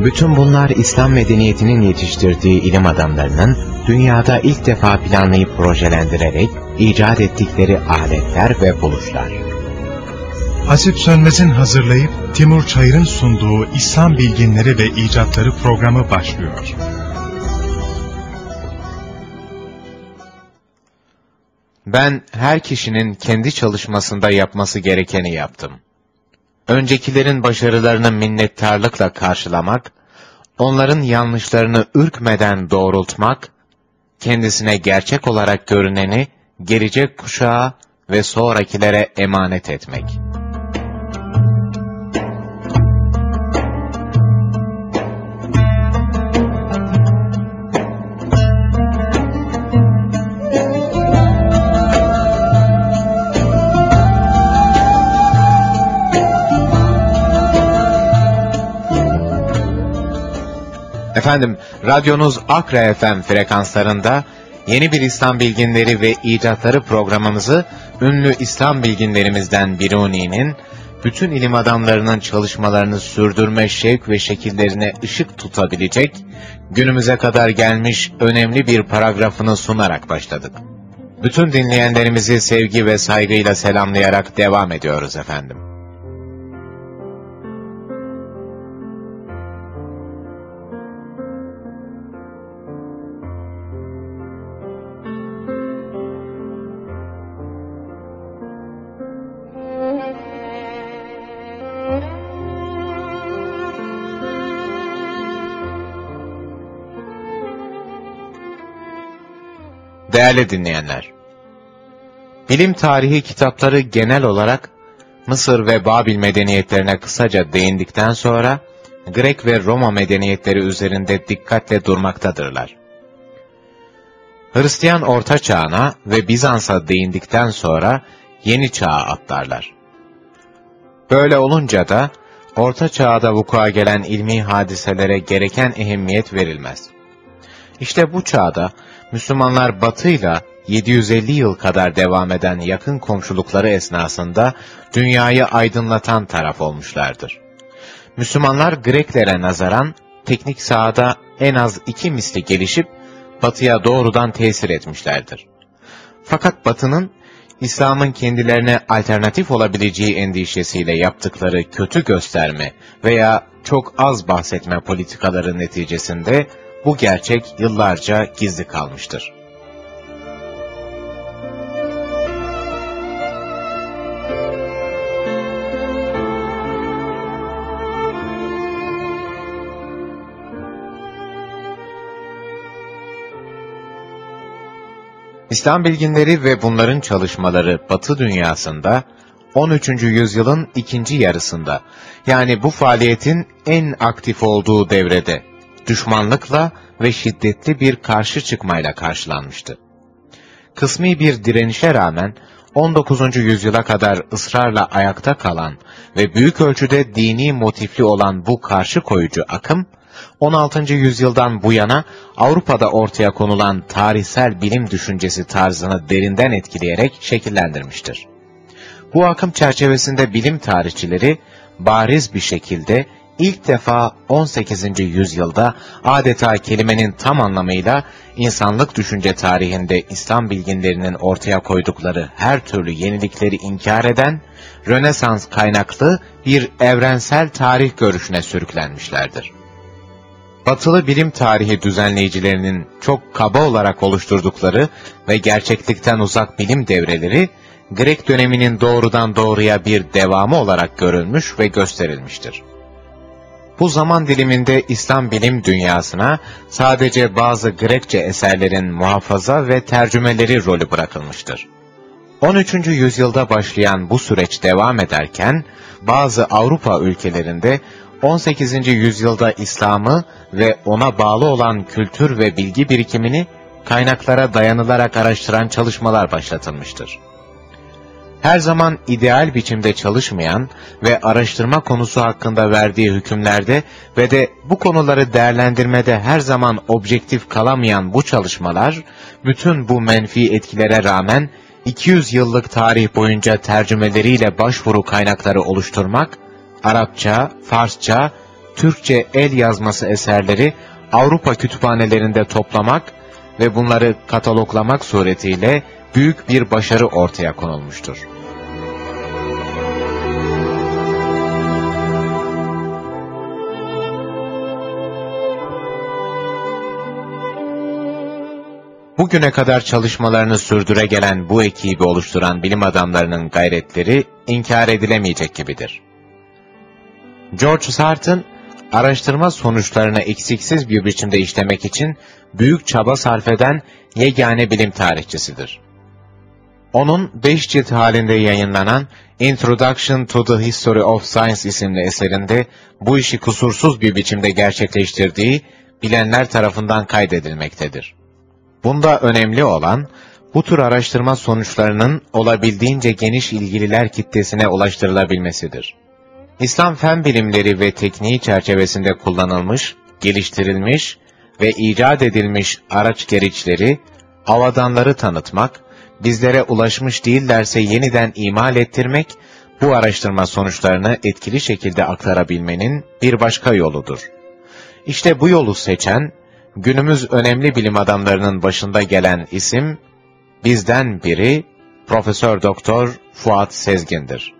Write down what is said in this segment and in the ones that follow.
Bütün bunlar İslam medeniyetinin yetiştirdiği ilim adamlarının dünyada ilk defa planlayıp projelendirerek icat ettikleri aletler ve buluşlar. Hasip Sönmez'in hazırlayıp Timur Çayır'ın sunduğu İslam Bilginleri ve İcatları programı başlıyor. Ben her kişinin kendi çalışmasında yapması gerekeni yaptım. Öncekilerin başarılarını minnettarlıkla karşılamak, onların yanlışlarını ürkmeden doğrultmak, kendisine gerçek olarak görüneni gelecek kuşağa ve sonrakilere emanet etmek. Efendim, radyonuz Akra FM frekanslarında yeni bir İslam bilginleri ve icatları programımızı ünlü İslam bilginlerimizden Biruni'nin bütün ilim adamlarının çalışmalarını sürdürme şevk ve şekillerine ışık tutabilecek, günümüze kadar gelmiş önemli bir paragrafını sunarak başladık. Bütün dinleyenlerimizi sevgi ve saygıyla selamlayarak devam ediyoruz efendim. Değerli dinleyenler, bilim tarihi kitapları genel olarak Mısır ve Babil medeniyetlerine kısaca değindikten sonra, Grek ve Roma medeniyetleri üzerinde dikkatle durmaktadırlar. Hristiyan Orta Çağ'ına ve Bizans'a değindikten sonra Yeni Çağ'a atlarlar. Böyle olunca da Orta Çağ'da vuku'a gelen ilmi hadiselere gereken ehemmiyet verilmez. İşte bu çağda Müslümanlar batıyla 750 yıl kadar devam eden yakın komşulukları esnasında dünyayı aydınlatan taraf olmuşlardır. Müslümanlar Greklere nazaran teknik sahada en az iki misli gelişip batıya doğrudan tesir etmişlerdir. Fakat batının İslam'ın kendilerine alternatif olabileceği endişesiyle yaptıkları kötü gösterme veya çok az bahsetme politikaları neticesinde bu gerçek yıllarca gizli kalmıştır. İslam bilginleri ve bunların çalışmaları Batı dünyasında 13. yüzyılın ikinci yarısında yani bu faaliyetin en aktif olduğu devrede düşmanlıkla ve şiddetli bir karşı çıkmayla karşılanmıştı. Kısmi bir direnişe rağmen 19. yüzyıla kadar ısrarla ayakta kalan ve büyük ölçüde dini motifli olan bu karşı koyucu akım, 16. yüzyıldan bu yana Avrupa'da ortaya konulan tarihsel bilim düşüncesi tarzını derinden etkileyerek şekillendirmiştir. Bu akım çerçevesinde bilim tarihçileri bariz bir şekilde ilk defa 18. yüzyılda adeta kelimenin tam anlamıyla insanlık düşünce tarihinde İslam bilginlerinin ortaya koydukları her türlü yenilikleri inkar eden, Rönesans kaynaklı bir evrensel tarih görüşüne sürüklenmişlerdir. Batılı bilim tarihi düzenleyicilerinin çok kaba olarak oluşturdukları ve gerçeklikten uzak bilim devreleri, Grek döneminin doğrudan doğruya bir devamı olarak görülmüş ve gösterilmiştir. Bu zaman diliminde İslam bilim dünyasına sadece bazı Grekçe eserlerin muhafaza ve tercümeleri rolü bırakılmıştır. 13. yüzyılda başlayan bu süreç devam ederken, bazı Avrupa ülkelerinde 18. yüzyılda İslam'ı ve ona bağlı olan kültür ve bilgi birikimini kaynaklara dayanılarak araştıran çalışmalar başlatılmıştır. Her zaman ideal biçimde çalışmayan ve araştırma konusu hakkında verdiği hükümlerde ve de bu konuları değerlendirmede her zaman objektif kalamayan bu çalışmalar, bütün bu menfi etkilere rağmen 200 yıllık tarih boyunca tercümeleriyle başvuru kaynakları oluşturmak, Arapça, Farsça, Türkçe el yazması eserleri Avrupa kütüphanelerinde toplamak ve bunları kataloglamak suretiyle büyük bir başarı ortaya konulmuştur. Bugüne kadar çalışmalarını sürdüre gelen bu ekibi oluşturan bilim adamlarının gayretleri inkar edilemeyecek gibidir. George Sarton, araştırma sonuçlarını eksiksiz bir biçimde işlemek için büyük çaba sarf eden yegane bilim tarihçisidir. Onun beş cilt halinde yayınlanan Introduction to the History of Science isimli eserinde bu işi kusursuz bir biçimde gerçekleştirdiği bilenler tarafından kaydedilmektedir. Bunda önemli olan, bu tür araştırma sonuçlarının olabildiğince geniş ilgililer kitlesine ulaştırılabilmesidir. İslam fen bilimleri ve tekniği çerçevesinde kullanılmış, geliştirilmiş ve icat edilmiş araç gereçleri, avadanları tanıtmak, bizlere ulaşmış değillerse yeniden imal ettirmek, bu araştırma sonuçlarını etkili şekilde aktarabilmenin bir başka yoludur. İşte bu yolu seçen, günümüz önemli bilim adamlarının başında gelen isim, bizden biri Profesör Doktor Fuat Sezgin'dir.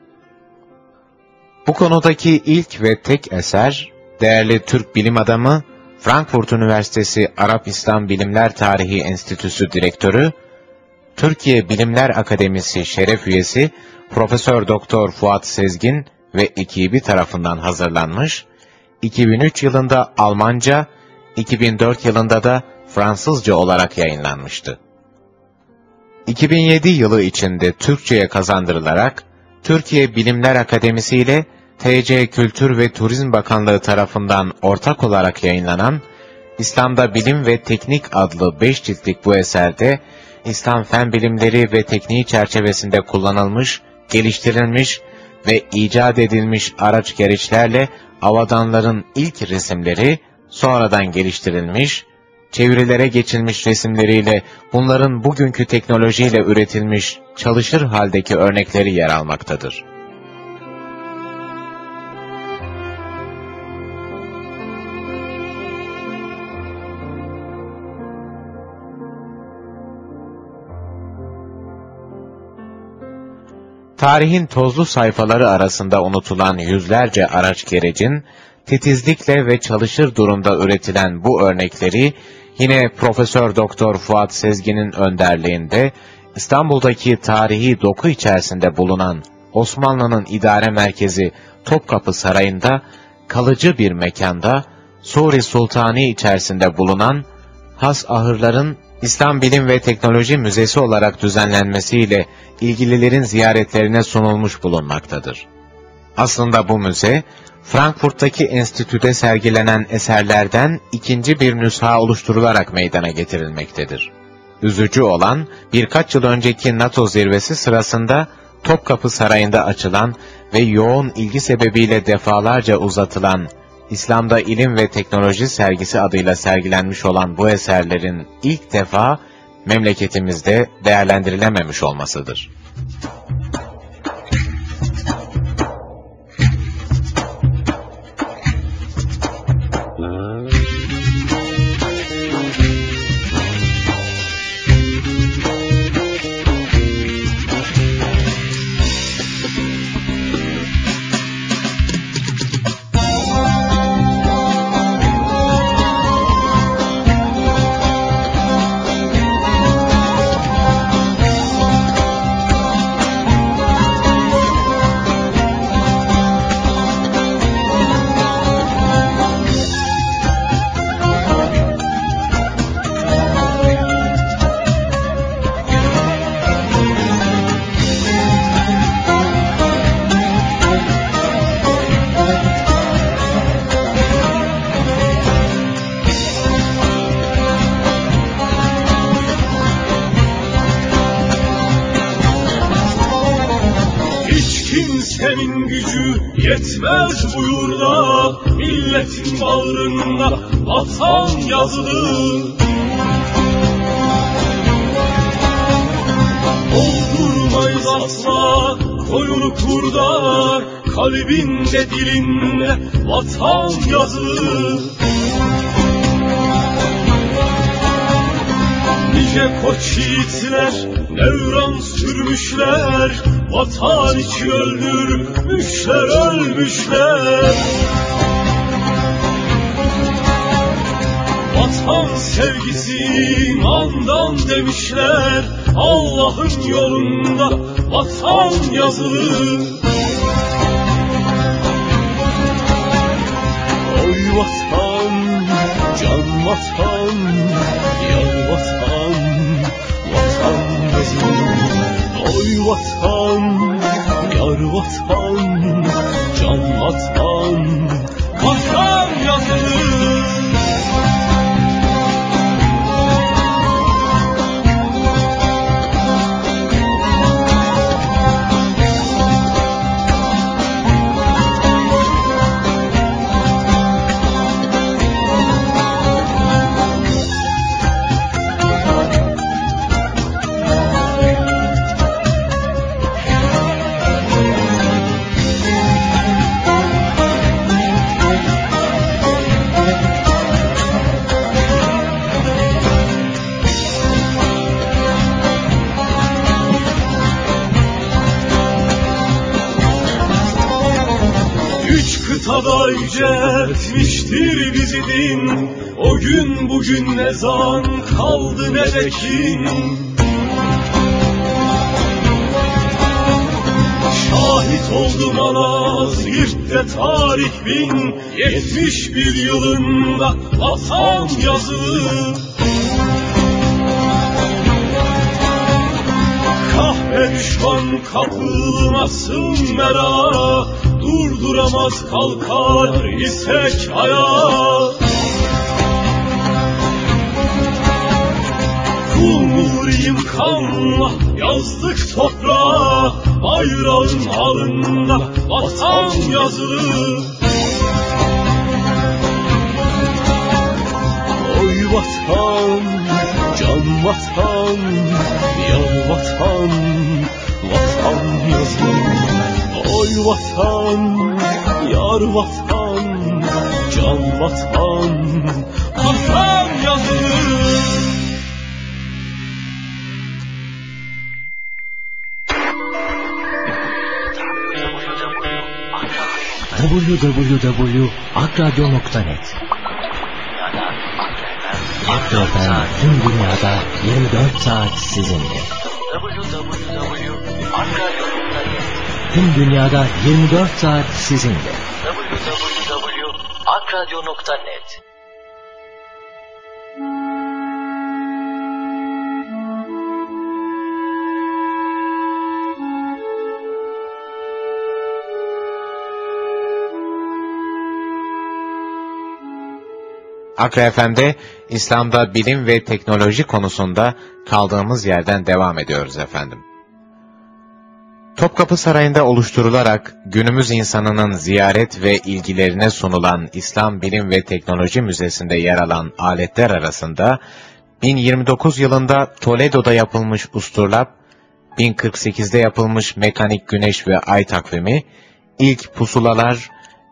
Bu konudaki ilk ve tek eser, değerli Türk bilim adamı, Frankfurt Üniversitesi Arap İslam Bilimler Tarihi Enstitüsü Direktörü, Türkiye Bilimler Akademisi şeref üyesi Profesör Doktor Fuat Sezgin ve ekibi tarafından hazırlanmış, 2003 yılında Almanca, 2004 yılında da Fransızca olarak yayınlanmıştı. 2007 yılı içinde Türkçe'ye kazandırılarak, Türkiye Bilimler Akademisi ile TC Kültür ve Turizm Bakanlığı tarafından ortak olarak yayınlanan İslam'da Bilim ve Teknik adlı 5 ciltlik bu eserde İslam fen bilimleri ve tekniği çerçevesinde kullanılmış, geliştirilmiş ve icat edilmiş araç gereçlerle avadanların ilk resimleri sonradan geliştirilmiş, çevirilere geçilmiş resimleriyle bunların bugünkü teknolojiyle üretilmiş çalışır haldeki örnekleri yer almaktadır. Tarihin tozlu sayfaları arasında unutulan yüzlerce araç gerecin, titizlikle ve çalışır durumda üretilen bu örnekleri, yine Profesör Doktor Fuat Sezgin'in önderliğinde, İstanbul'daki tarihi doku içerisinde bulunan Osmanlı'nın idare merkezi Topkapı Sarayı'nda, kalıcı bir mekanda, Suri Sultani içerisinde bulunan has ahırların İslam Bilim ve Teknoloji Müzesi olarak düzenlenmesiyle ilgililerin ziyaretlerine sunulmuş bulunmaktadır. Aslında bu müze, Frankfurt'taki enstitüde sergilenen eserlerden ikinci bir nüsha oluşturularak meydana getirilmektedir. Üzücü olan, birkaç yıl önceki NATO zirvesi sırasında Topkapı Sarayı'nda açılan ve yoğun ilgi sebebiyle defalarca uzatılan İslam'da İlim ve Teknoloji sergisi adıyla sergilenmiş olan bu eserlerin ilk defa memleketimizde değerlendirilememiş olmasıdır. Ne vatan, yar vatan, can vatan, vatan yazılı www.akradyo.net Akra FM tüm dünyada 24 saat sizinle. Tüm dünyada 24 saat sizinle. www.akradyo.net Akra FM'de İslam'da bilim ve teknoloji konusunda kaldığımız yerden devam ediyoruz efendim. Topkapı Sarayı'nda oluşturularak günümüz insanının ziyaret ve ilgilerine sunulan İslam Bilim ve Teknoloji Müzesi'nde yer alan aletler arasında 1029 yılında Toledo'da yapılmış usturlap, 1048'de yapılmış mekanik güneş ve ay takvimi, ilk pusulalar,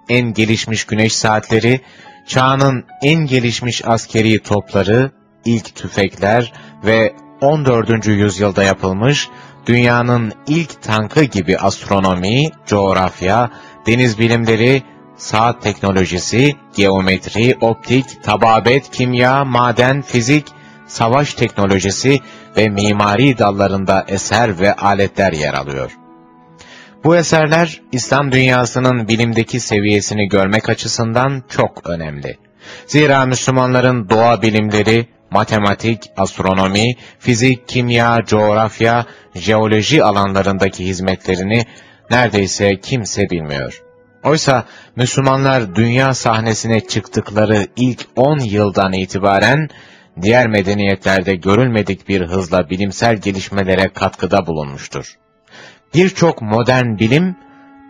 en gelişmiş güneş saatleri, çağının en gelişmiş askeri topları, ilk tüfekler ve 14. yüzyılda yapılmış dünyanın ilk tankı gibi astronomi, coğrafya, deniz bilimleri, saat teknolojisi, geometri, optik, tababet, kimya, maden, fizik, savaş teknolojisi ve mimari dallarında eser ve aletler yer alıyor. Bu eserler İslam dünyasının bilimdeki seviyesini görmek açısından çok önemli. Zira Müslümanların doğa bilimleri, matematik, astronomi, fizik, kimya, coğrafya, jeoloji alanlarındaki hizmetlerini neredeyse kimse bilmiyor. Oysa Müslümanlar dünya sahnesine çıktıkları ilk 10 yıldan itibaren diğer medeniyetlerde görülmedik bir hızla bilimsel gelişmelere katkıda bulunmuştur. Birçok modern bilim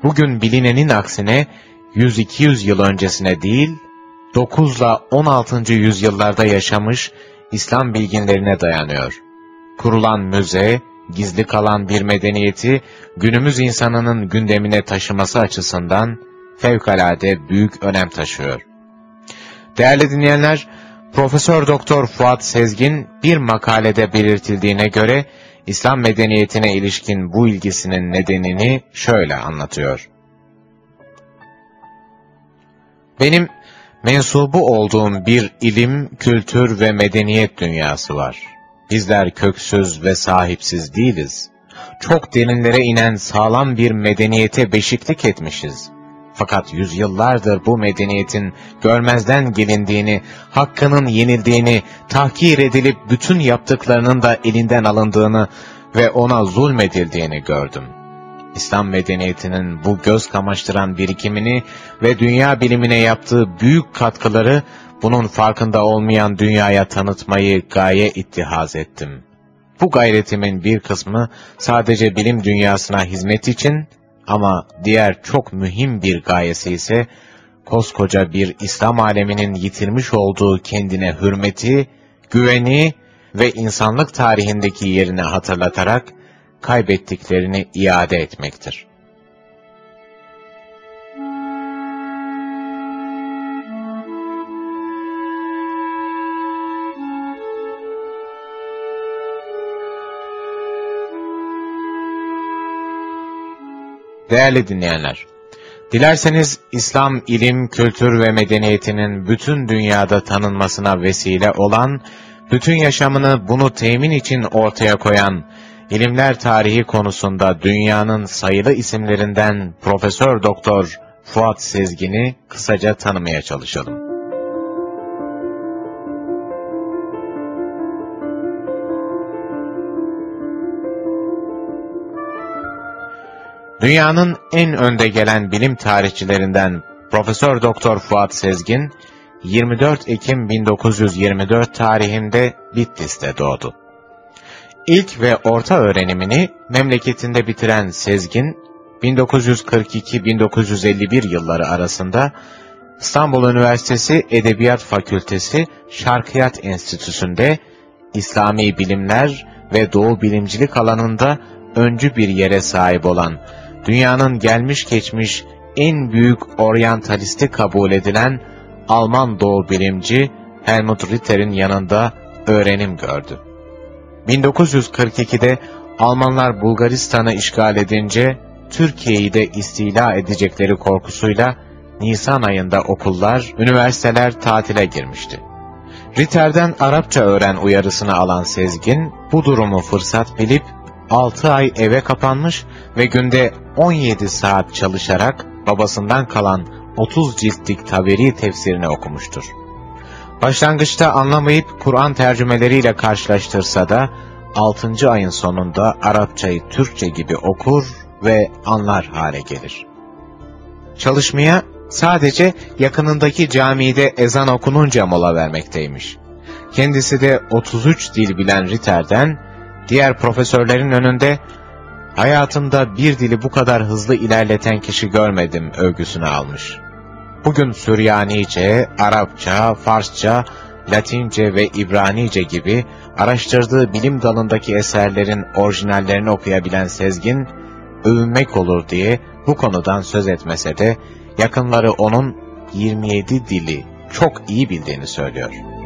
bugün bilinenin aksine 100-200 yıl öncesine değil, 9 ile 16. yüzyıllarda yaşamış İslam bilginlerine dayanıyor. Kurulan müze, gizli kalan bir medeniyeti günümüz insanının gündemine taşıması açısından fevkalade büyük önem taşıyor. Değerli dinleyenler, Profesör Doktor Fuat Sezgin bir makalede belirtildiğine göre İslam medeniyetine ilişkin bu ilgisinin nedenini şöyle anlatıyor. Benim mensubu olduğum bir ilim, kültür ve medeniyet dünyası var. Bizler köksüz ve sahipsiz değiliz. Çok derinlere inen sağlam bir medeniyete beşiklik etmişiz. Fakat yüzyıllardır bu medeniyetin görmezden gelindiğini, hakkının yenildiğini, tahkir edilip bütün yaptıklarının da elinden alındığını ve ona zulmedildiğini gördüm. İslam medeniyetinin bu göz kamaştıran birikimini ve dünya bilimine yaptığı büyük katkıları bunun farkında olmayan dünyaya tanıtmayı gaye ittihaz ettim. Bu gayretimin bir kısmı sadece bilim dünyasına hizmet için ama diğer çok mühim bir gayesi ise koskoca bir İslam aleminin yitirmiş olduğu kendine hürmeti, güveni ve insanlık tarihindeki yerini hatırlatarak kaybettiklerini iade etmektir. Değerli dinleyenler, dilerseniz İslam ilim, kültür ve medeniyetinin bütün dünyada tanınmasına vesile olan, bütün yaşamını bunu temin için ortaya koyan, ilimler tarihi konusunda dünyanın sayılı isimlerinden Profesör Doktor Fuat Sezgin'i kısaca tanımaya çalışalım. Dünyanın en önde gelen bilim tarihçilerinden Profesör Doktor Fuat Sezgin 24 Ekim 1924 tarihinde Bitlis'te doğdu. İlk ve orta öğrenimini memleketinde bitiren Sezgin 1942-1951 yılları arasında İstanbul Üniversitesi Edebiyat Fakültesi Şarkıyat Enstitüsü'nde İslami bilimler ve Doğu bilimcilik alanında öncü bir yere sahip olan dünyanın gelmiş geçmiş en büyük oryantalisti kabul edilen Alman doğu bilimci Helmut Ritter'in yanında öğrenim gördü. 1942'de Almanlar Bulgaristan'ı işgal edince Türkiye'yi de istila edecekleri korkusuyla Nisan ayında okullar, üniversiteler tatile girmişti. Ritter'den Arapça öğren uyarısını alan Sezgin, bu durumu fırsat bilip 6 ay eve kapanmış ve günde 17 saat çalışarak babasından kalan 30 ciltlik Taveri tefsirini okumuştur. Başlangıçta anlamayıp Kur'an tercümeleriyle karşılaştırsa da 6. ayın sonunda Arapçayı Türkçe gibi okur ve anlar hale gelir. Çalışmaya sadece yakınındaki camide ezan okununca mola vermekteymiş. Kendisi de 33 dil bilen Ritter'den diğer profesörlerin önünde hayatımda bir dili bu kadar hızlı ilerleten kişi görmedim övgüsünü almış. Bugün Süryanice, Arapça, Farsça, Latince ve İbranice gibi araştırdığı bilim dalındaki eserlerin orijinallerini okuyabilen Sezgin, övünmek olur diye bu konudan söz etmese de yakınları onun 27 dili çok iyi bildiğini söylüyor.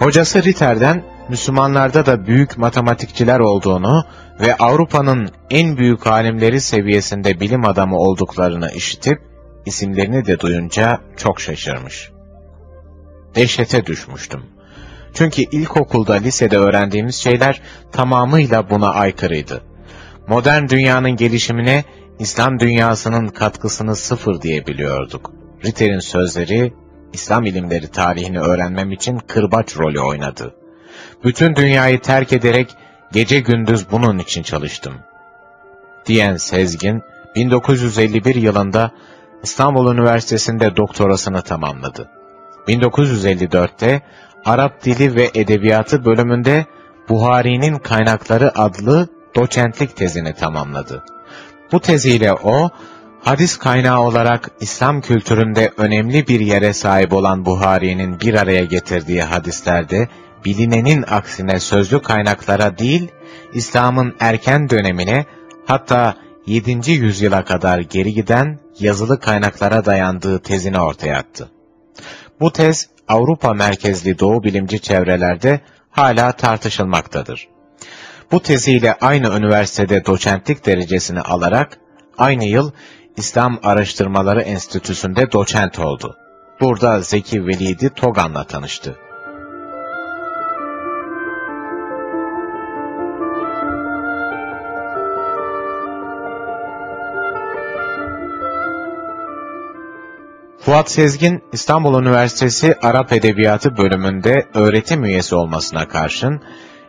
Hocası Ritter'den Müslümanlarda da büyük matematikçiler olduğunu ve Avrupa'nın en büyük alimleri seviyesinde bilim adamı olduklarını işitip, isimlerini de duyunca çok şaşırmış. Dehşete düşmüştüm. Çünkü ilkokulda, lisede öğrendiğimiz şeyler tamamıyla buna aykırıydı. Modern dünyanın gelişimine İslam dünyasının katkısını sıfır diye biliyorduk. Ritter'in sözleri İslam ilimleri tarihini öğrenmem için kırbaç rolü oynadı. Bütün dünyayı terk ederek gece gündüz bunun için çalıştım. Diyen Sezgin, 1951 yılında İstanbul Üniversitesi'nde doktorasını tamamladı. 1954'te Arap Dili ve Edebiyatı bölümünde Buhari'nin Kaynakları adlı doçentlik tezini tamamladı. Bu teziyle o, hadis kaynağı olarak İslam kültüründe önemli bir yere sahip olan Buhari'nin bir araya getirdiği hadislerde, bilinenin aksine sözlü kaynaklara değil, İslam'ın erken dönemine, hatta 7. yüzyıla kadar geri giden yazılı kaynaklara dayandığı tezini ortaya attı. Bu tez, Avrupa merkezli doğu bilimci çevrelerde hala tartışılmaktadır. Bu teziyle aynı üniversitede doçentlik derecesini alarak, aynı yıl İslam Araştırmaları Enstitüsü'nde doçent oldu. Burada Zeki Velidi Togan'la tanıştı. Fuat Sezgin, İstanbul Üniversitesi Arap Edebiyatı bölümünde öğretim üyesi olmasına karşın,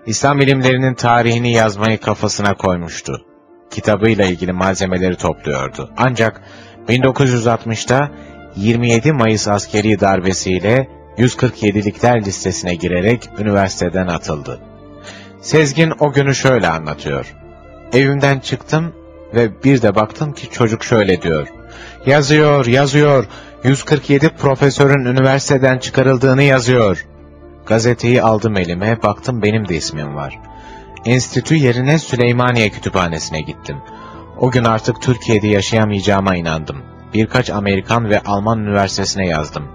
İslam ilimlerinin tarihini yazmayı kafasına koymuştu. Kitabıyla ilgili malzemeleri topluyordu. Ancak 1960'ta 27 Mayıs askeri darbesiyle 147'likler listesine girerek üniversiteden atıldı. Sezgin o günü şöyle anlatıyor. Evimden çıktım ve bir de baktım ki çocuk şöyle diyor. Yazıyor, yazıyor, 147 profesörün üniversiteden çıkarıldığını yazıyor. Gazeteyi aldım elime, baktım benim de ismim var. Enstitü yerine Süleymaniye Kütüphanesi'ne gittim. O gün artık Türkiye'de yaşayamayacağıma inandım. Birkaç Amerikan ve Alman üniversitesine yazdım.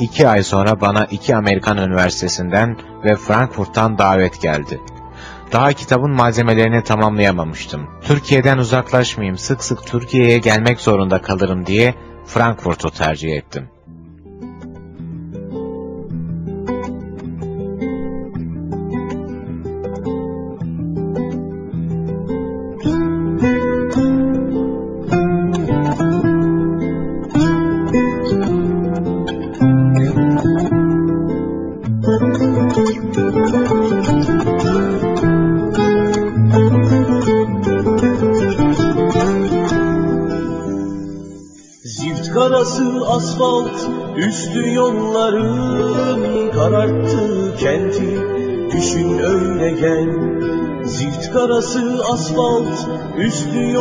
İki ay sonra bana iki Amerikan üniversitesinden ve Frankfurt'tan davet geldi. Daha kitabın malzemelerini tamamlayamamıştım. Türkiye'den uzaklaşmayayım, sık sık Türkiye'ye gelmek zorunda kalırım diye Frankfurt'u tercih ettim. Üstü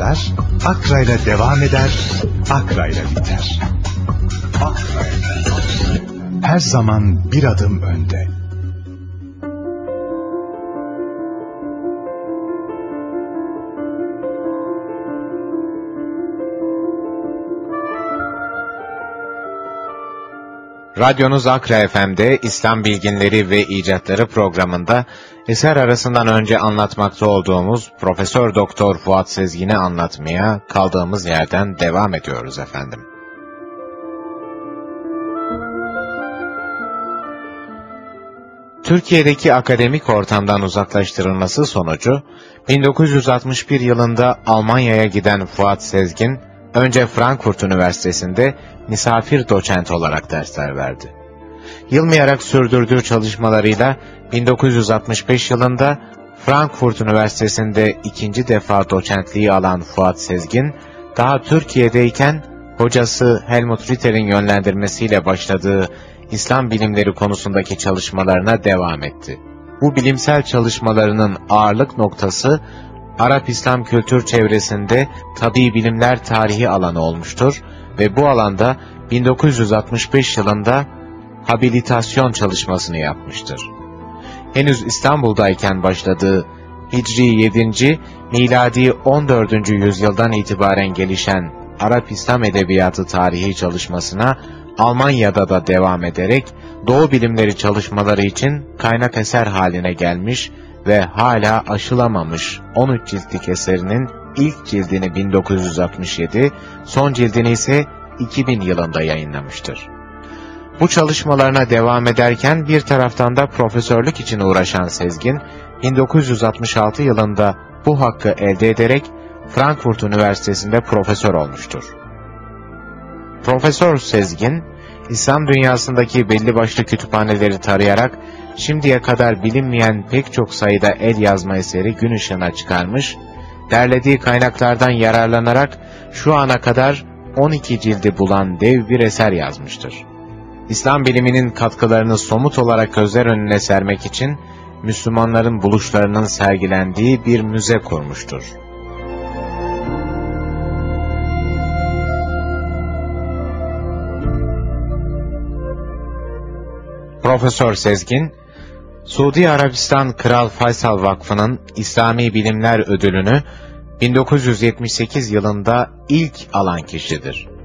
başlar, Akra'yla devam eder, Akra'yla biter. Her zaman bir adım önde. Radyonuz Akra FM'de İslam Bilginleri ve İcatları programında eser arasından önce anlatmakta olduğumuz Profesör Doktor Fuat Sezgin'i anlatmaya kaldığımız yerden devam ediyoruz efendim. Türkiye'deki akademik ortamdan uzaklaştırılması sonucu 1961 yılında Almanya'ya giden Fuat Sezgin, önce Frankfurt Üniversitesi'nde misafir doçent olarak dersler verdi. Yılmayarak sürdürdüğü çalışmalarıyla 1965 yılında Frankfurt Üniversitesi'nde ikinci defa doçentliği alan Fuat Sezgin, daha Türkiye'deyken hocası Helmut Ritter'in yönlendirmesiyle başladığı İslam bilimleri konusundaki çalışmalarına devam etti. Bu bilimsel çalışmalarının ağırlık noktası Arap İslam kültür çevresinde tabi bilimler tarihi alanı olmuştur ve bu alanda 1965 yılında habilitasyon çalışmasını yapmıştır. Henüz İstanbul'dayken başladığı Hicri 7. miladi 14. yüzyıldan itibaren gelişen Arap İslam Edebiyatı tarihi çalışmasına Almanya'da da devam ederek Doğu bilimleri çalışmaları için kaynak eser haline gelmiş ve hala aşılamamış 13 ciltlik eserinin ilk cildini 1967, son cildini ise 2000 yılında yayınlamıştır. Bu çalışmalarına devam ederken bir taraftan da profesörlük için uğraşan Sezgin, 1966 yılında bu hakkı elde ederek Frankfurt Üniversitesi'nde profesör olmuştur. Profesör Sezgin, İslam dünyasındaki belli başlı kütüphaneleri tarayarak şimdiye kadar bilinmeyen pek çok sayıda el yazma eseri gün ışığına çıkarmış, derlediği kaynaklardan yararlanarak şu ana kadar 12 cildi bulan dev bir eser yazmıştır. İslam biliminin katkılarını somut olarak gözler önüne sermek için Müslümanların buluşlarının sergilendiği bir müze kurmuştur. Profesör Sezgin, Suudi Arabistan Kral Faysal Vakfı'nın İslami Bilimler Ödülünü 1978 yılında ilk alan kişidir.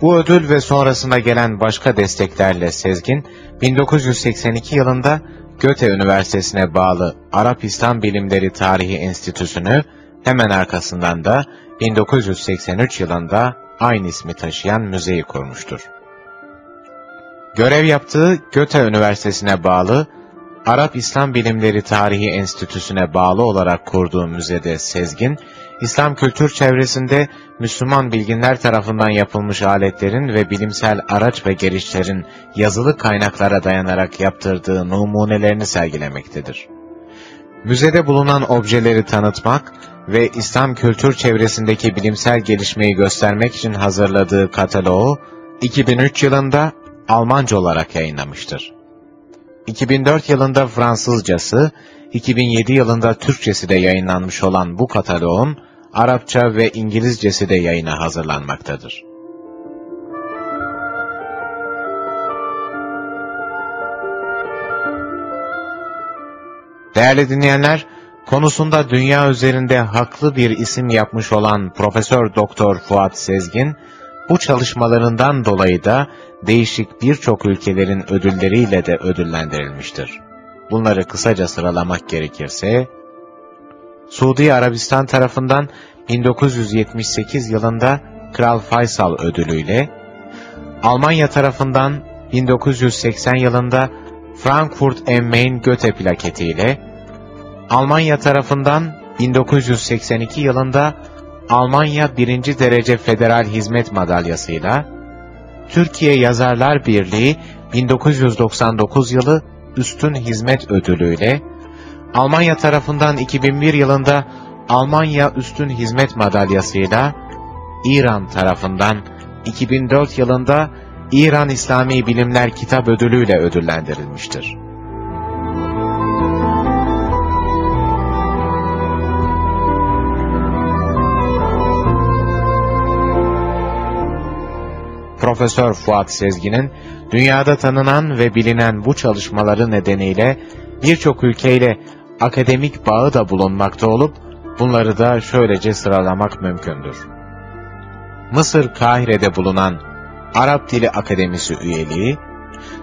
Bu ödül ve sonrasında gelen başka desteklerle Sezgin, 1982 yılında Göte Üniversitesi'ne bağlı Arap İslam Bilimleri Tarihi Enstitüsü'nü, hemen arkasından da 1983 yılında aynı ismi taşıyan müzeyi kurmuştur. Görev yaptığı Göte Üniversitesi'ne bağlı Arap İslam Bilimleri Tarihi Enstitüsü'ne bağlı olarak kurduğu müzede Sezgin, İslam kültür çevresinde Müslüman bilginler tarafından yapılmış aletlerin ve bilimsel araç ve gelişlerin yazılı kaynaklara dayanarak yaptırdığı numunelerini sergilemektedir. Müzede bulunan objeleri tanıtmak ve İslam kültür çevresindeki bilimsel gelişmeyi göstermek için hazırladığı kataloğu 2003 yılında Almanca olarak yayınlamıştır. 2004 yılında Fransızcası, 2007 yılında Türkçesi de yayınlanmış olan bu kataloğun Arapça ve İngilizcesi de yayına hazırlanmaktadır. Değerli dinleyenler, konusunda dünya üzerinde haklı bir isim yapmış olan Profesör Doktor Fuat Sezgin, bu çalışmalarından dolayı da değişik birçok ülkelerin ödülleriyle de ödüllendirilmiştir. Bunları kısaca sıralamak gerekirse, Suudi Arabistan tarafından 1978 yılında Kral Faysal ödülüyle, Almanya tarafından 1980 yılında Frankfurt am Main Goethe plaketiyle, Almanya tarafından 1982 yılında Almanya 1. derece federal hizmet madalyasıyla, Türkiye Yazarlar Birliği 1999 yılı Üstün Hizmet Ödülüyle, Almanya tarafından 2001 yılında Almanya Üstün Hizmet Madalyasıyla, İran tarafından 2004 yılında İran İslami Bilimler Kitap Ödülüyle ödüllendirilmiştir. Profesör Fuat Sezgin'in dünyada tanınan ve bilinen bu çalışmaları nedeniyle birçok ülkeyle akademik bağı da bulunmakta olup bunları da şöylece sıralamak mümkündür. Mısır Kahire'de bulunan Arap Dili Akademisi üyeliği,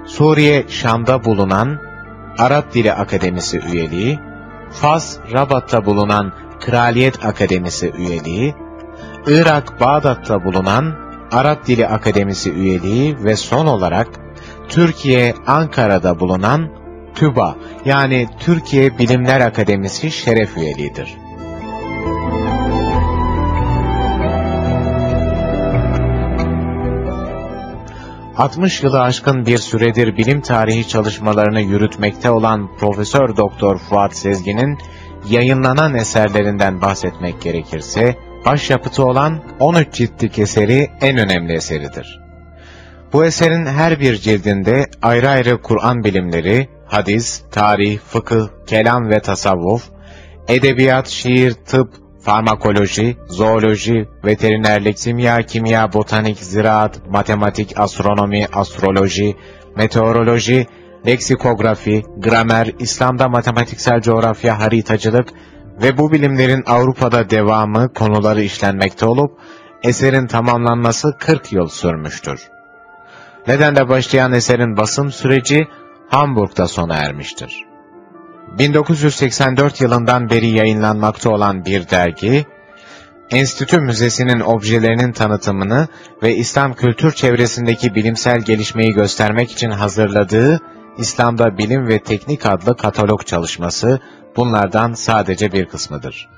Suriye Şam'da bulunan Arap Dili Akademisi üyeliği, Fas Rabat'ta bulunan Kraliyet Akademisi üyeliği, Irak Bağdat'ta bulunan Arap Dili Akademisi üyeliği ve son olarak Türkiye Ankara'da bulunan TÜBA yani Türkiye Bilimler Akademisi şeref üyeliğidir. 60 yılı aşkın bir süredir bilim tarihi çalışmalarını yürütmekte olan Profesör Doktor Fuat Sezgin'in yayınlanan eserlerinden bahsetmek gerekirse, başyapıtı olan 13 ciltlik eseri en önemli eseridir. Bu eserin her bir cildinde ayrı ayrı Kur'an bilimleri, hadis, tarih, fıkıh, kelam ve tasavvuf, edebiyat, şiir, tıp, farmakoloji, zooloji, veterinerlik, simya, kimya, botanik, ziraat, matematik, astronomi, astroloji, meteoroloji, leksikografi, gramer, İslam'da matematiksel coğrafya, haritacılık ve bu bilimlerin Avrupa'da devamı konuları işlenmekte olup, eserin tamamlanması 40 yıl sürmüştür. Nedenle başlayan eserin basım süreci Hamburg'da sona ermiştir. 1984 yılından beri yayınlanmakta olan bir dergi, Enstitü Müzesi'nin objelerinin tanıtımını ve İslam kültür çevresindeki bilimsel gelişmeyi göstermek için hazırladığı İslam'da Bilim ve Teknik adlı katalog çalışması bunlardan sadece bir kısmıdır.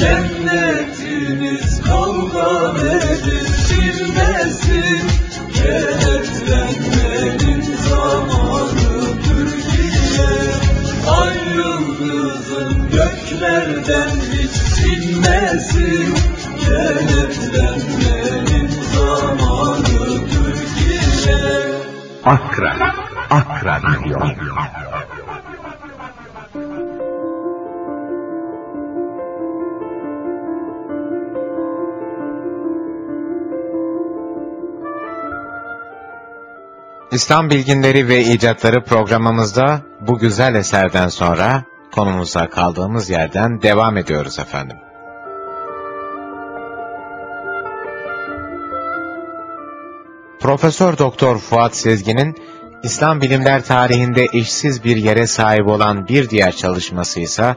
Cennetiniz kavgamedir silmesin. Kenetlenmenin zamanı Türkiye. Ay yıldızın göklerden hiç silmesin. Kenetlenmenin zamanı Türkiye. Akra, Akra Radyo. İslam Bilginleri ve İcatları programımızda bu güzel eserden sonra konumuza kaldığımız yerden devam ediyoruz efendim. Profesör Doktor Fuat Sezgin'in İslam bilimler tarihinde eşsiz bir yere sahip olan bir diğer çalışması ise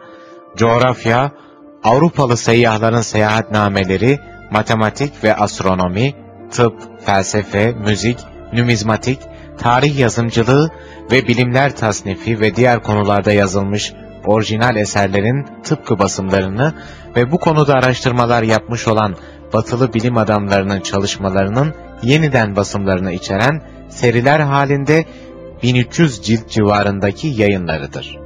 coğrafya, Avrupalı seyyahların seyahatnameleri, matematik ve astronomi, tıp, felsefe, müzik, numizmatik, tarih yazımcılığı ve bilimler tasnifi ve diğer konularda yazılmış orijinal eserlerin tıpkı basımlarını ve bu konuda araştırmalar yapmış olan batılı bilim adamlarının çalışmalarının yeniden basımlarını içeren seriler halinde 1300 cilt civarındaki yayınlarıdır.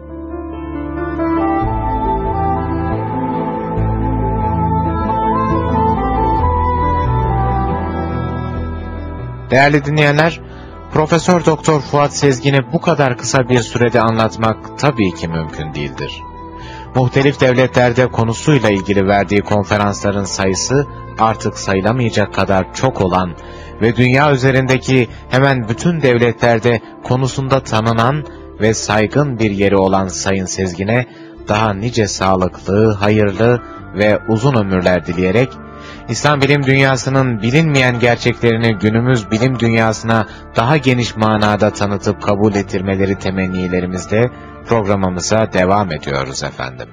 Değerli dinleyenler, Profesör Doktor Fuat Sezgin'i bu kadar kısa bir sürede anlatmak tabii ki mümkün değildir. Muhtelif devletlerde konusuyla ilgili verdiği konferansların sayısı artık sayılamayacak kadar çok olan ve dünya üzerindeki hemen bütün devletlerde konusunda tanınan ve saygın bir yeri olan Sayın Sezgin'e daha nice sağlıklı, hayırlı ve uzun ömürler dileyerek İslam bilim dünyasının bilinmeyen gerçeklerini günümüz bilim dünyasına daha geniş manada tanıtıp kabul ettirmeleri temennilerimizle programımıza devam ediyoruz efendim.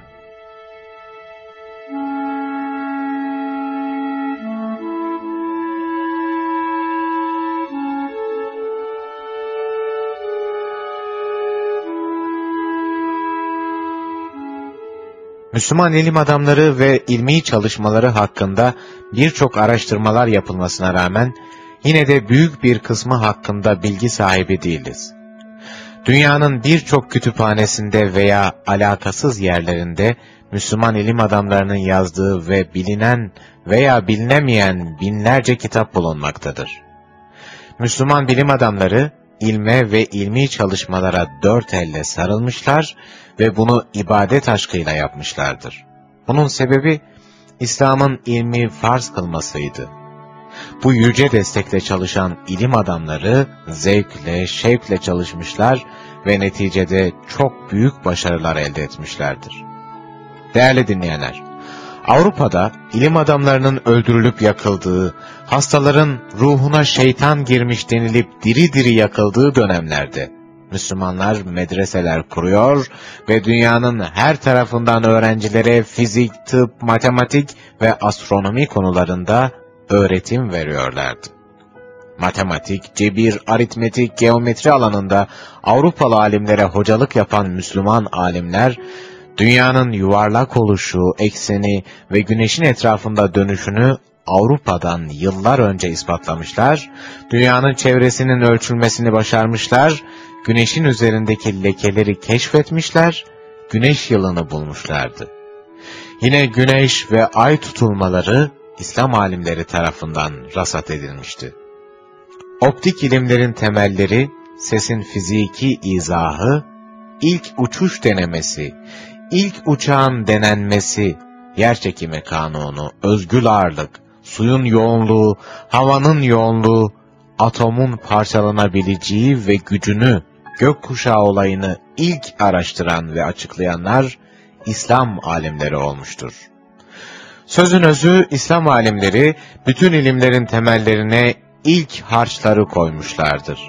Müslüman ilim adamları ve ilmi çalışmaları hakkında birçok araştırmalar yapılmasına rağmen yine de büyük bir kısmı hakkında bilgi sahibi değiliz. Dünyanın birçok kütüphanesinde veya alakasız yerlerinde Müslüman ilim adamlarının yazdığı ve bilinen veya bilinemeyen binlerce kitap bulunmaktadır. Müslüman bilim adamları ilme ve ilmi çalışmalara dört elle sarılmışlar ve bunu ibadet aşkıyla yapmışlardır. Bunun sebebi İslam'ın ilmi farz kılmasıydı. Bu yüce destekle çalışan ilim adamları zevkle, şevkle çalışmışlar ve neticede çok büyük başarılar elde etmişlerdir. Değerli dinleyenler, Avrupa'da ilim adamlarının öldürülüp yakıldığı, hastaların ruhuna şeytan girmiş denilip diri diri yakıldığı dönemlerde, Müslümanlar medreseler kuruyor ve dünyanın her tarafından öğrencilere fizik, tıp, matematik ve astronomi konularında öğretim veriyorlardı. Matematik, cebir, aritmetik, geometri alanında Avrupalı alimlere hocalık yapan Müslüman alimler, dünyanın yuvarlak oluşu, ekseni ve güneşin etrafında dönüşünü Avrupa'dan yıllar önce ispatlamışlar, dünyanın çevresinin ölçülmesini başarmışlar, güneşin üzerindeki lekeleri keşfetmişler, güneş yılını bulmuşlardı. Yine güneş ve ay tutulmaları İslam alimleri tarafından rasat edilmişti. Optik ilimlerin temelleri, sesin fiziki izahı, ilk uçuş denemesi, ilk uçağın denenmesi, yerçekimi kanunu, özgül ağırlık, suyun yoğunluğu, havanın yoğunluğu, atomun parçalanabileceği ve gücünü, gökkuşağı olayını ilk araştıran ve açıklayanlar İslam alimleri olmuştur. Sözün özü İslam alimleri bütün ilimlerin temellerine ilk harçları koymuşlardır.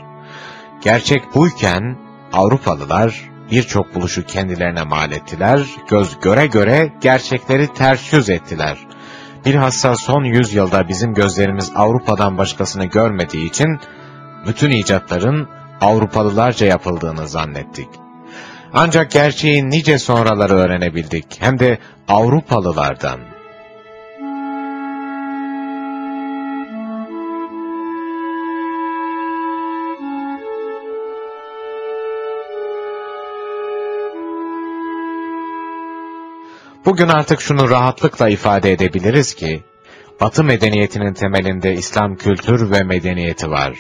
Gerçek buyken Avrupalılar birçok buluşu kendilerine mal ettiler, göz göre göre gerçekleri ters yüz ettiler. Bilhassa son yüzyılda bizim gözlerimiz Avrupa'dan başkasını görmediği için bütün icatların Avrupalılarca yapıldığını zannettik. Ancak gerçeğin nice sonraları öğrenebildik, hem de Avrupalılardan. Bugün artık şunu rahatlıkla ifade edebiliriz ki, Batı medeniyetinin temelinde İslam kültür ve medeniyeti var.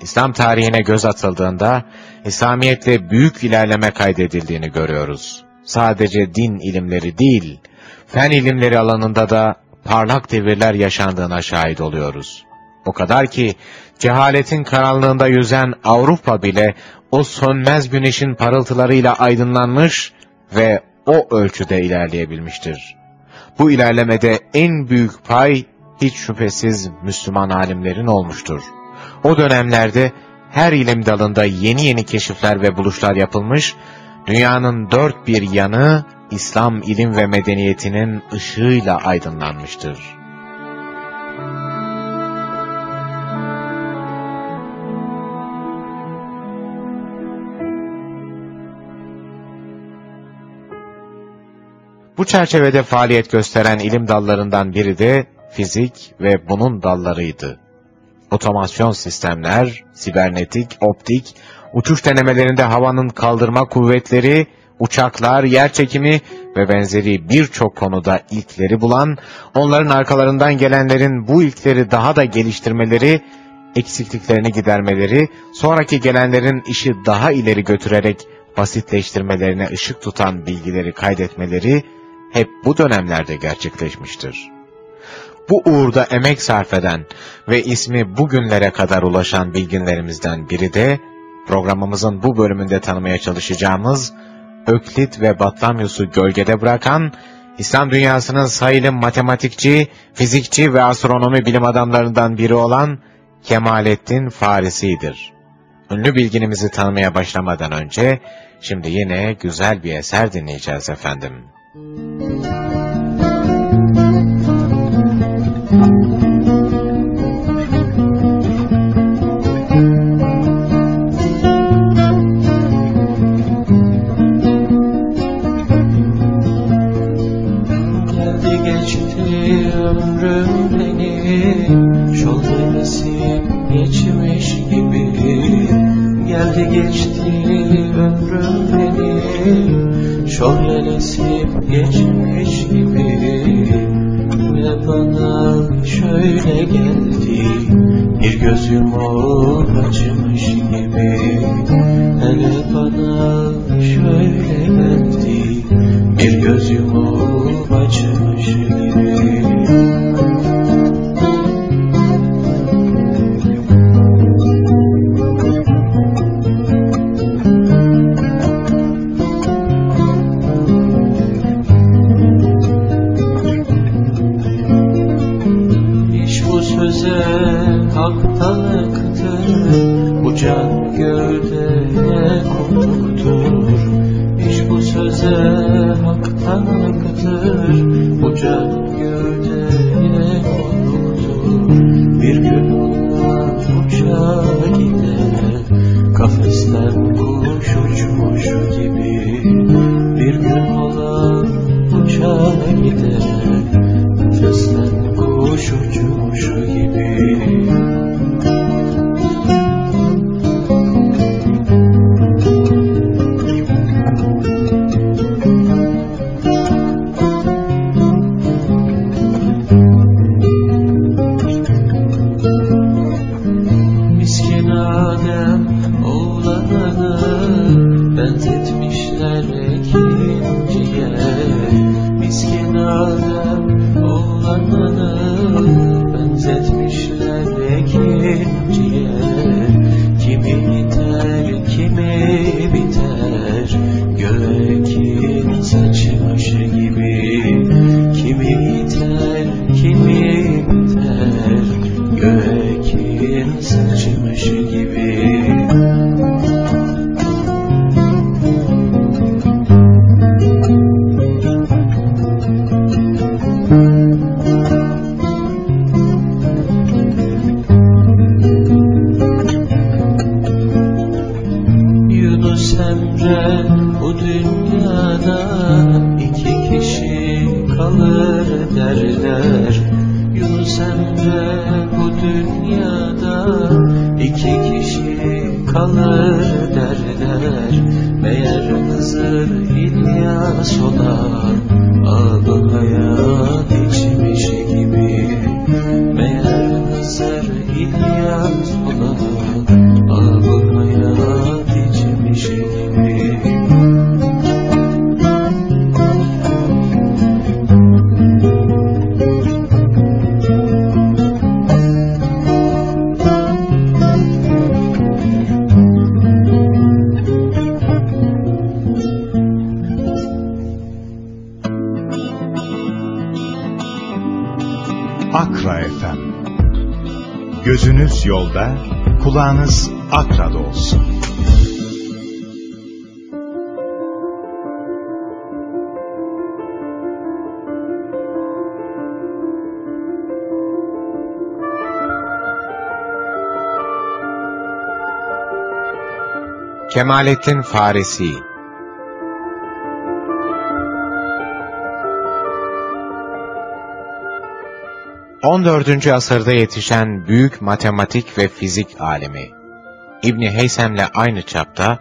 İslam tarihine göz atıldığında, İslamiyet'te büyük ilerleme kaydedildiğini görüyoruz. Sadece din ilimleri değil, fen ilimleri alanında da parlak devirler yaşandığına şahit oluyoruz. O kadar ki, cehaletin karanlığında yüzen Avrupa bile, o sönmez güneşin parıltılarıyla aydınlanmış ve o ölçüde ilerleyebilmiştir. Bu ilerlemede en büyük pay hiç şüphesiz Müslüman alimlerin olmuştur. O dönemlerde her ilim dalında yeni yeni keşifler ve buluşlar yapılmış, dünyanın dört bir yanı İslam ilim ve medeniyetinin ışığıyla aydınlanmıştır. Bu çerçevede faaliyet gösteren ilim dallarından biri de fizik ve bunun dallarıydı. Otomasyon sistemler, sibernetik, optik, uçuş denemelerinde havanın kaldırma kuvvetleri, uçaklar, yer çekimi ve benzeri birçok konuda ilkleri bulan, onların arkalarından gelenlerin bu ilkleri daha da geliştirmeleri, eksikliklerini gidermeleri, sonraki gelenlerin işi daha ileri götürerek basitleştirmelerine ışık tutan bilgileri kaydetmeleri, hep bu dönemlerde gerçekleşmiştir. Bu uğurda emek sarf eden ve ismi bugünlere kadar ulaşan bilginlerimizden biri de programımızın bu bölümünde tanımaya çalışacağımız Öklit ve Batlamyus'u gölgede bırakan İslam dünyasının sayılı matematikçi, fizikçi ve astronomi bilim adamlarından biri olan Kemalettin Farisi'dir. Ünlü bilginimizi tanımaya başlamadan önce, şimdi yine güzel bir eser dinleyeceğiz efendim. Geldi Kemalettin Farisi 14. asırda yetişen büyük matematik ve fizik alimi. İbni Heysem'le aynı çapta,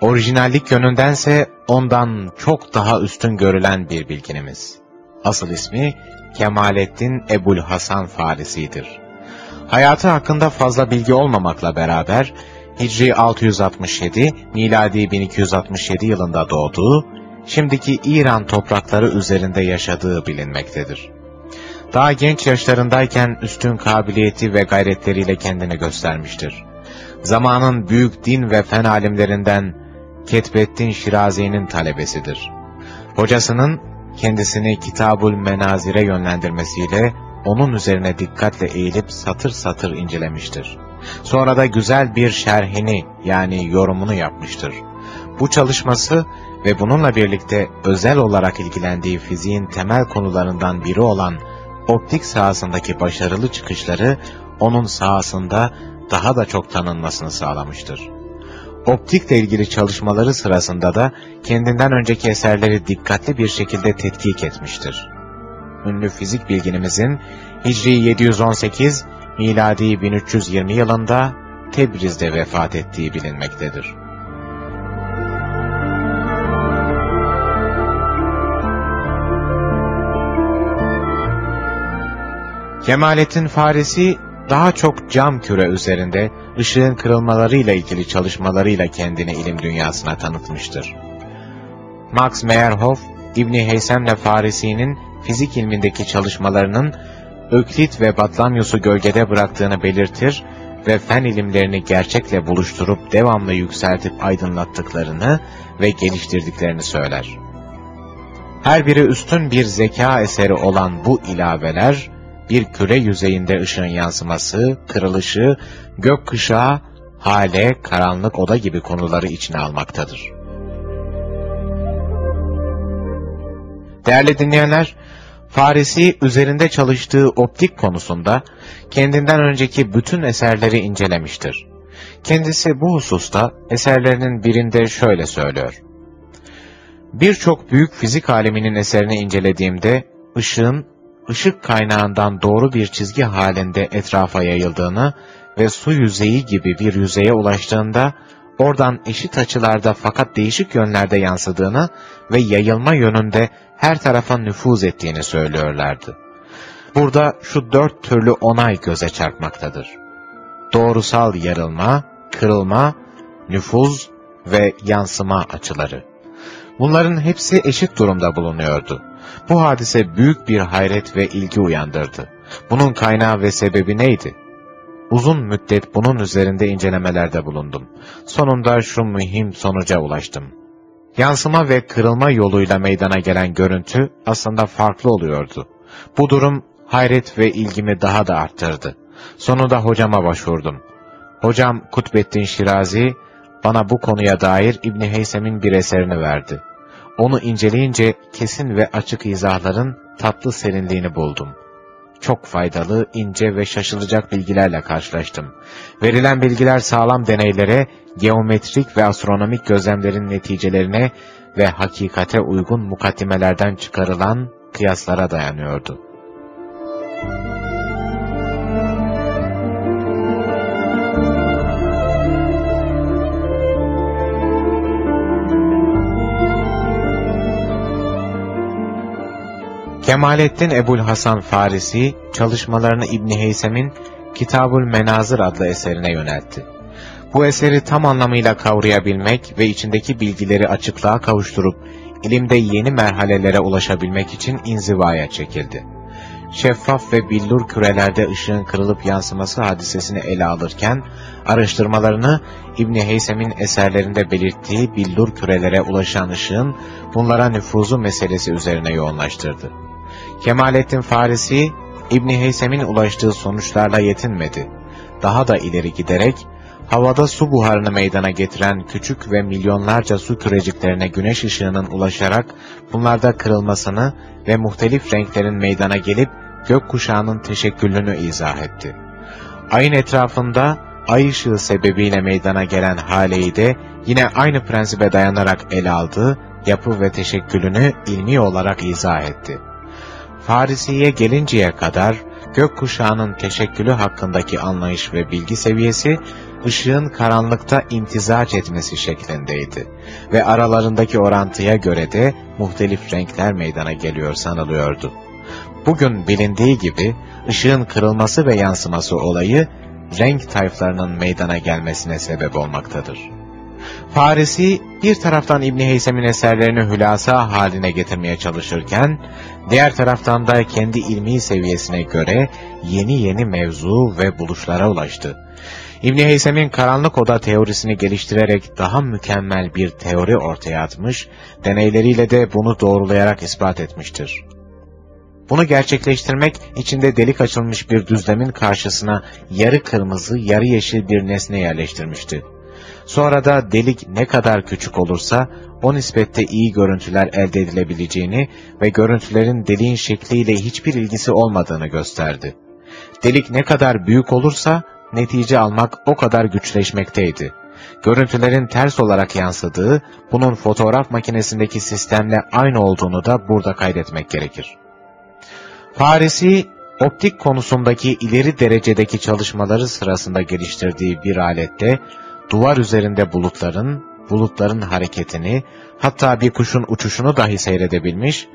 orijinallik yönündense ondan çok daha üstün görülen bir bilginimiz. Asıl ismi Kemalettin Ebul Hasan Farisi'dir. Hayatı hakkında fazla bilgi olmamakla beraber, Hicri 667, miladi 1267 yılında doğduğu, şimdiki İran toprakları üzerinde yaşadığı bilinmektedir. Daha genç yaşlarındayken üstün kabiliyeti ve gayretleriyle kendini göstermiştir. Zamanın büyük din ve fen alimlerinden Ketbettin Şirazi'nin talebesidir. Hocasının kendisini Kitabul Menazir'e yönlendirmesiyle onun üzerine dikkatle eğilip satır satır incelemiştir. Sonra da güzel bir şerhini yani yorumunu yapmıştır. Bu çalışması ve bununla birlikte özel olarak ilgilendiği fiziğin temel konularından biri olan optik sahasındaki başarılı çıkışları onun sahasında daha da çok tanınmasını sağlamıştır. Optikle ilgili çalışmaları sırasında da kendinden önceki eserleri dikkatli bir şekilde tetkik etmiştir. Ünlü fizik bilginimizin Hicri 718, miladi 1320 yılında Tebriz'de vefat ettiği bilinmektedir. Kemalettin Farisi daha çok cam küre üzerinde ışığın kırılmalarıyla ilgili çalışmalarıyla kendini ilim dünyasına tanıtmıştır. Max Meyerhoff, İbni Heysem'le Farisi'nin fizik ilmindeki çalışmalarının Öklit ve Batlamyus'u gölgede bıraktığını belirtir ve fen ilimlerini gerçekle buluşturup devamlı yükseltip aydınlattıklarını ve geliştirdiklerini söyler. Her biri üstün bir zeka eseri olan bu ilaveler, bir küre yüzeyinde ışığın yansıması, kırılışı, gök hale, karanlık oda gibi konuları içine almaktadır. Değerli dinleyenler, Farisi üzerinde çalıştığı optik konusunda kendinden önceki bütün eserleri incelemiştir. Kendisi bu hususta eserlerinin birinde şöyle söylüyor. Birçok büyük fizik aleminin eserini incelediğimde ışığın ışık kaynağından doğru bir çizgi halinde etrafa yayıldığını ve su yüzeyi gibi bir yüzeye ulaştığında oradan eşit açılarda fakat değişik yönlerde yansıdığını ve yayılma yönünde her tarafa nüfuz ettiğini söylüyorlardı. Burada şu dört türlü onay göze çarpmaktadır. Doğrusal yarılma, kırılma, nüfuz ve yansıma açıları. Bunların hepsi eşit durumda bulunuyordu. Bu hadise büyük bir hayret ve ilgi uyandırdı. Bunun kaynağı ve sebebi neydi? Uzun müddet bunun üzerinde incelemelerde bulundum. Sonunda şu mühim sonuca ulaştım. Yansıma ve kırılma yoluyla meydana gelen görüntü aslında farklı oluyordu. Bu durum hayret ve ilgimi daha da arttırdı. Sonunda hocama başvurdum. Hocam Kutbettin Şirazi bana bu konuya dair İbni Heysem'in bir eserini verdi. Onu inceleyince kesin ve açık izahların tatlı serinliğini buldum. Çok faydalı, ince ve şaşılacak bilgilerle karşılaştım. Verilen bilgiler sağlam deneylere, geometrik ve astronomik gözlemlerin neticelerine ve hakikate uygun mukaddimelerden çıkarılan kıyaslara dayanıyordu. Kemalettin Ebul Hasan Farisi, çalışmalarını İbni Heysem'in Kitabul Menazır adlı eserine yöneltti. Bu eseri tam anlamıyla kavrayabilmek ve içindeki bilgileri açıklığa kavuşturup ilimde yeni merhalelere ulaşabilmek için inzivaya çekildi. Şeffaf ve billur kürelerde ışığın kırılıp yansıması hadisesini ele alırken, araştırmalarını İbni Heysem'in eserlerinde belirttiği billur kürelere ulaşan ışığın bunlara nüfuzu meselesi üzerine yoğunlaştırdı. Kemalettin Farisi, İbni Heysem'in ulaştığı sonuçlarla yetinmedi. Daha da ileri giderek, havada su buharını meydana getiren küçük ve milyonlarca su küreciklerine güneş ışığının ulaşarak bunlarda kırılmasını ve muhtelif renklerin meydana gelip gökkuşağının teşekkülünü izah etti. Ayın etrafında ay ışığı sebebiyle meydana gelen haleyi de yine aynı prensibe dayanarak ele aldı, yapı ve teşekkülünü ilmi olarak izah etti. Farisiye gelinceye kadar gökkuşağının teşekkülü hakkındaki anlayış ve bilgi seviyesi, ışığın karanlıkta imtizac etmesi şeklindeydi ve aralarındaki orantıya göre de muhtelif renkler meydana geliyor sanılıyordu. Bugün bilindiği gibi ışığın kırılması ve yansıması olayı renk tayflarının meydana gelmesine sebep olmaktadır. Farisi bir taraftan İbn Heysem'in eserlerini hülasa haline getirmeye çalışırken, diğer taraftan da kendi ilmi seviyesine göre yeni yeni mevzu ve buluşlara ulaştı. İbn Heysem'in karanlık oda teorisini geliştirerek daha mükemmel bir teori ortaya atmış, deneyleriyle de bunu doğrulayarak ispat etmiştir. Bunu gerçekleştirmek içinde delik açılmış bir düzlemin karşısına yarı kırmızı, yarı yeşil bir nesne yerleştirmişti. Sonra da delik ne kadar küçük olursa o nispette iyi görüntüler elde edilebileceğini ve görüntülerin deliğin şekliyle hiçbir ilgisi olmadığını gösterdi. Delik ne kadar büyük olursa netice almak o kadar güçleşmekteydi. Görüntülerin ters olarak yansıdığı, bunun fotoğraf makinesindeki sistemle aynı olduğunu da burada kaydetmek gerekir. Farisi, optik konusundaki ileri derecedeki çalışmaları sırasında geliştirdiği bir alette, duvar üzerinde bulutların, bulutların hareketini, hatta bir kuşun uçuşunu dahi seyredebilmiş,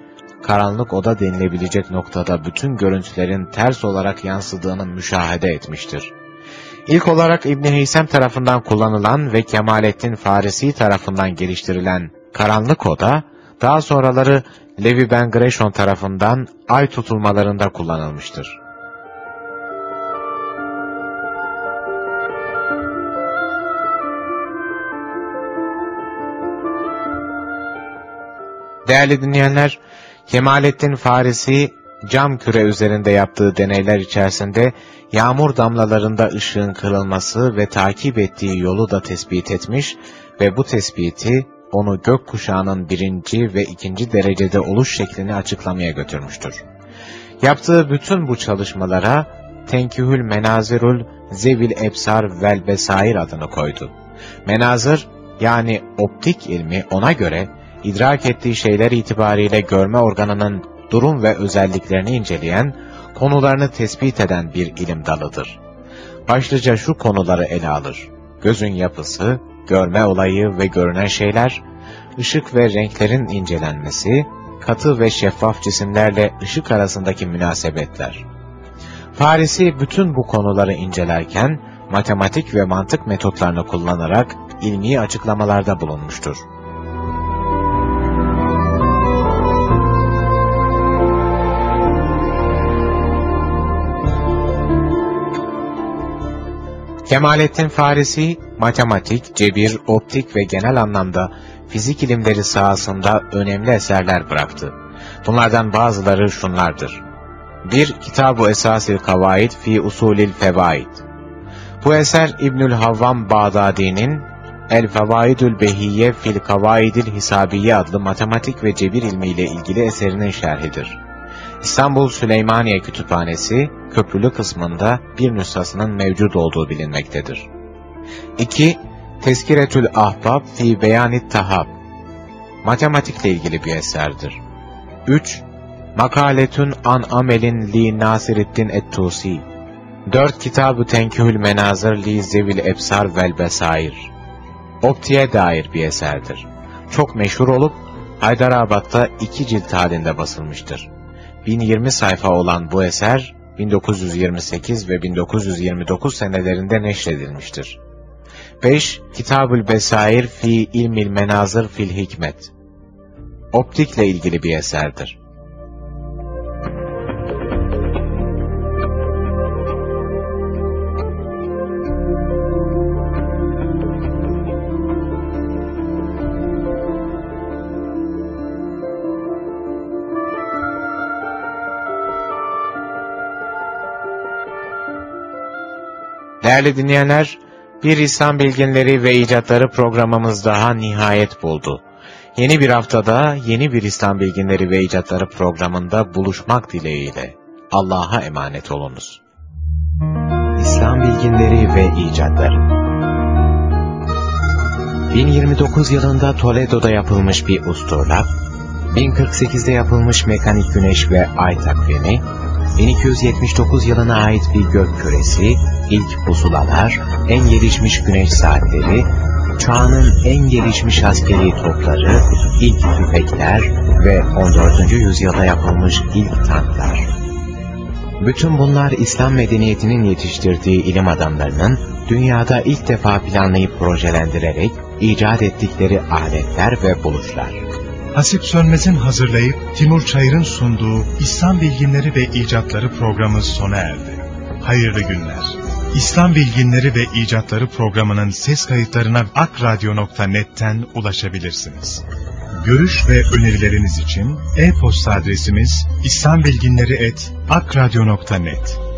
karanlık oda denilebilecek noktada bütün görüntülerin ters olarak yansıdığını müşahede etmiştir. İlk olarak İbn Heysem tarafından kullanılan ve Kemalettin Farisi tarafından geliştirilen karanlık oda, daha sonraları Levi Ben Greshon tarafından ay tutulmalarında kullanılmıştır. Değerli dinleyenler, Kemalettin Farisi cam küre üzerinde yaptığı deneyler içerisinde yağmur damlalarında ışığın kırılması ve takip ettiği yolu da tespit etmiş ve bu tespiti onu gökkuşağının birinci ve ikinci derecede oluş şeklini açıklamaya götürmüştür. Yaptığı bütün bu çalışmalara Tenkihül Menazirül Zevil Ebsar vel Besair adını koydu. Menazır yani optik ilmi ona göre idrak ettiği şeyler itibariyle görme organının durum ve özelliklerini inceleyen, konularını tespit eden bir ilim dalıdır. Başlıca şu konuları ele alır. Gözün yapısı, görme olayı ve görünen şeyler, ışık ve renklerin incelenmesi, katı ve şeffaf cisimlerle ışık arasındaki münasebetler. Farisi bütün bu konuları incelerken, matematik ve mantık metotlarını kullanarak ilmi açıklamalarda bulunmuştur. Kemalettin Farisi, matematik, cebir, optik ve genel anlamda fizik ilimleri sahasında önemli eserler bıraktı. Bunlardan bazıları şunlardır. 1. Kitab-ı Esasil Kavaid fi Usulil Fevaid Bu eser İbnül Havvam Bağdadi'nin El Fevaidül Behiyye fil Kavaidil Hisabiye adlı matematik ve cebir ilmiyle ilgili eserinin şerhidir. İstanbul Süleymaniye Kütüphanesi, köprülü kısmında bir nüshasının mevcut olduğu bilinmektedir. 2. Teskiretül Ahbab fi Beyanit Tahab Matematikle ilgili bir eserdir. 3. Makaletün an amelin li Nasireddin et-Tusi 4. Kitab-ı Tenkihül Menazır li Zevil Ebsar vel Besair Optiğe dair bir eserdir. Çok meşhur olup Haydarabad'da iki cilt halinde basılmıştır. 1020 sayfa olan bu eser 1928 ve 1929 senelerinde neşredilmiştir. 5. Kitabül Besair fi İlmil Menazır fil Hikmet Optikle ilgili bir eserdir. Değerli dinleyenler, bir İslam bilginleri ve icatları programımız daha nihayet buldu. Yeni bir haftada yeni bir İslam bilginleri ve icatları programında buluşmak dileğiyle Allah'a emanet olunuz. İslam bilginleri ve icatları 1029 yılında Toledo'da yapılmış bir usturlap, 1048'de yapılmış mekanik güneş ve ay takvimi, 1279 yılına ait bir gök küresi, ilk pusulalar, en gelişmiş güneş saatleri, çağının en gelişmiş askeri topları, ilk tüfekler ve 14. yüzyılda yapılmış ilk tanklar. Bütün bunlar İslam medeniyetinin yetiştirdiği ilim adamlarının dünyada ilk defa planlayıp projelendirerek icat ettikleri aletler ve buluşlar. Hasip Sönmez'in hazırlayıp Timur Çayır'ın sunduğu İslam Bilginleri ve İcatları programı sona erdi. Hayırlı günler. İslam Bilginleri ve İcatları programının ses kayıtlarına akradyo.net'ten ulaşabilirsiniz. Görüş ve önerileriniz için e-posta adresimiz islambilginleri.akradyo.net